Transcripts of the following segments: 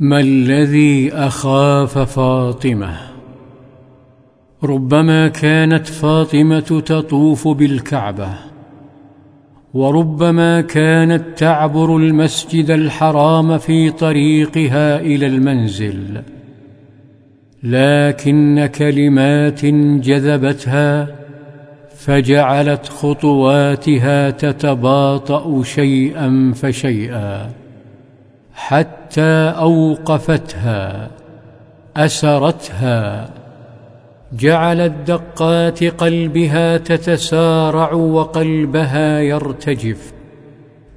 ما الذي أخاف فاطمة؟ ربما كانت فاطمة تطوف بالكعبة وربما كانت تعبر المسجد الحرام في طريقها إلى المنزل لكن كلمات جذبتها فجعلت خطواتها تتباطأ شيئا فشيئا. حتى أوقفتها أسرتها. جعلت دقات قلبها تتسارع وقلبها يرتجف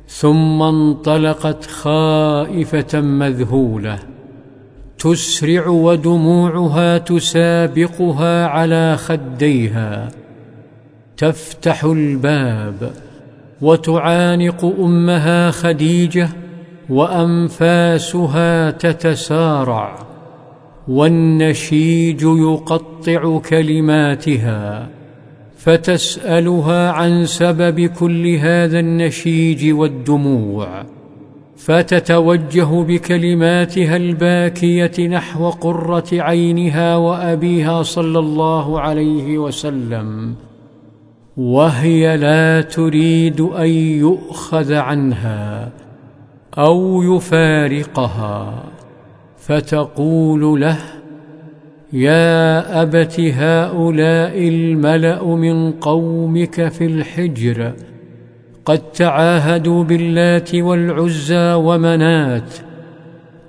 ثم انطلقت خائفة مذهولة. تسرع ودموعها تسابقها على خديها. تفتح الباب وتعانق أمها خديجة وأنفاسها تتسارع والنشيج يقطع كلماتها فتسألها عن سبب كل هذا النشيج والدموع فتتوجه بكلماتها الباكية نحو قرة عينها وأبيها صلى الله عليه وسلم وهي لا تريد أن يؤخذ عنها. أو يفارقها فتقول له يا أبت هؤلاء الملأ من قومك في الحجر قد تعاهدوا باللات والعزى ومنات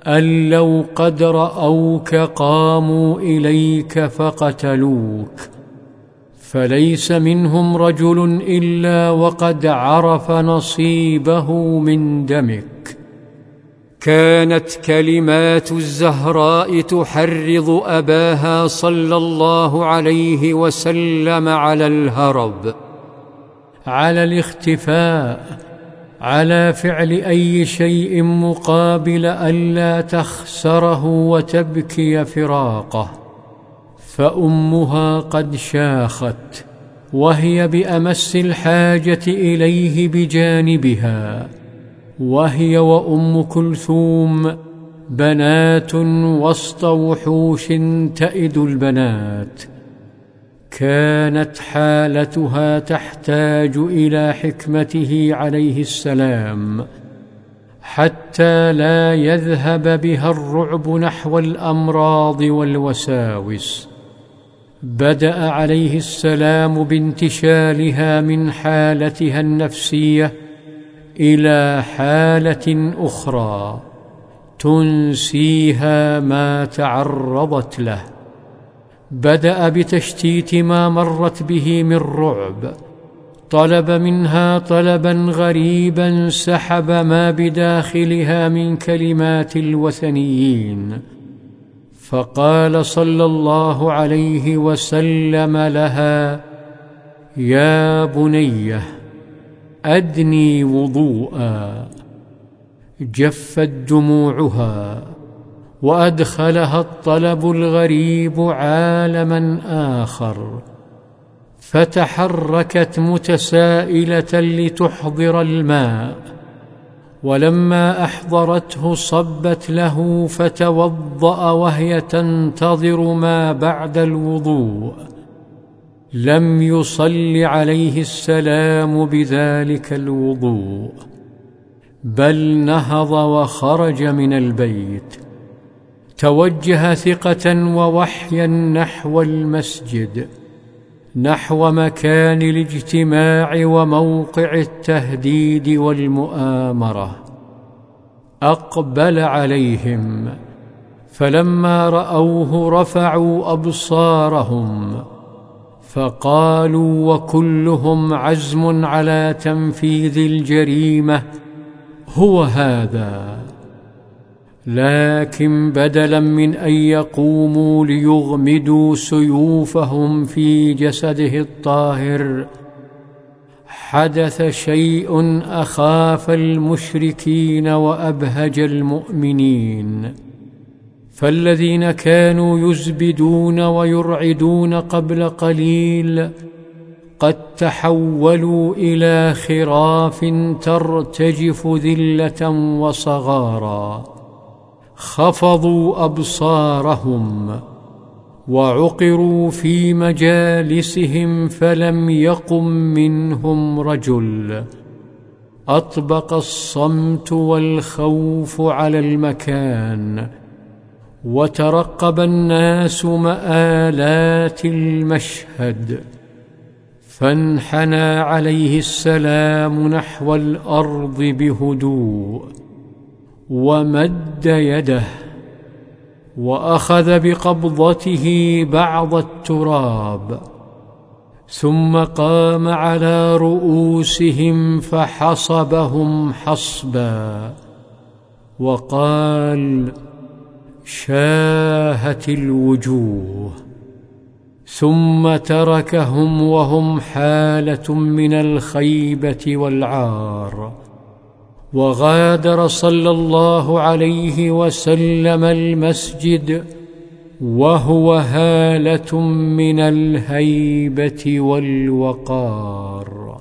أن لو قد رأوك قاموا إليك فقتلوك. فليس منهم رجل إلا وقد عرف نصيبه من دمك. كانت كلمات الزهراء تحرض أباها صلى الله عليه وسلم على الهرب. على الاختفاء على فعل أي شيء مقابل الا تخسره وتبكي فراقه. فأمها قد شاخت وهي بأمس الحاجة إليه بجانبها. وهي وأم كلثوم بنات وسط وحوش تئد البنات. كانت حالتها تحتاج إلى حكمته عليه السلام حتى لا يذهب بها الرعب نحو الأمراض والوساوس. بدأ عليه السلام بانتشالها من حالتها النفسية إلى حالة أخرى تنسيها ما تعرضت له. بدأ بتشتيت ما مرت به من رعب. طلب منها طلبا غريبا سحب ما بداخلها من كلمات الوثنيين. فقال صلى الله عليه وسلم لها يا بنية أدني وضوءا جفت دموعها وأدخلها الطلب الغريب عالما آخر. فتحركت متسائلة لتحضر الماء. ولما أحضرته صبت له فتوضأ وهي تنتظر ما بعد الوضوء. لم يصل عليه السلام بذلك الوضوء بل نهض وخرج من البيت توجه ثقة ووحيا نحو المسجد نحو مكان الاجتماع وموقع التهديد والمؤامرة. أقبل عليهم فلما رأوه رفعوا أبصارهم فقالوا وكلهم عزم على تنفيذ الجريمة هو هذا. لكن بدلا من أن يقوموا ليغمدوا سيوفهم في جسده الطاهر حدث شيء أخاف المشركين وأبهج المؤمنين. فالذين كانوا يزبدون ويرعدون قبل قليل قد تحولوا إلى خراف ترتجف ذلة وصغارا خفضوا أبصارهم وعقروا في مجالسهم فلم يقم منهم رجل أطبق الصمت والخوف على المكان وترقب الناس مآلات المشهد فانحنى عليه السلام نحو الأرض بهدوء ومد يده وأخذ بقبضته بعض التراب ثم قام على رؤوسهم فحصبهم حصبا وقال شاهت الوجوه ثم تركهم وهم حالة من الخيبة والعار. وغادر صلى الله عليه وسلم المسجد وهو هالة من الهيبة والوقار.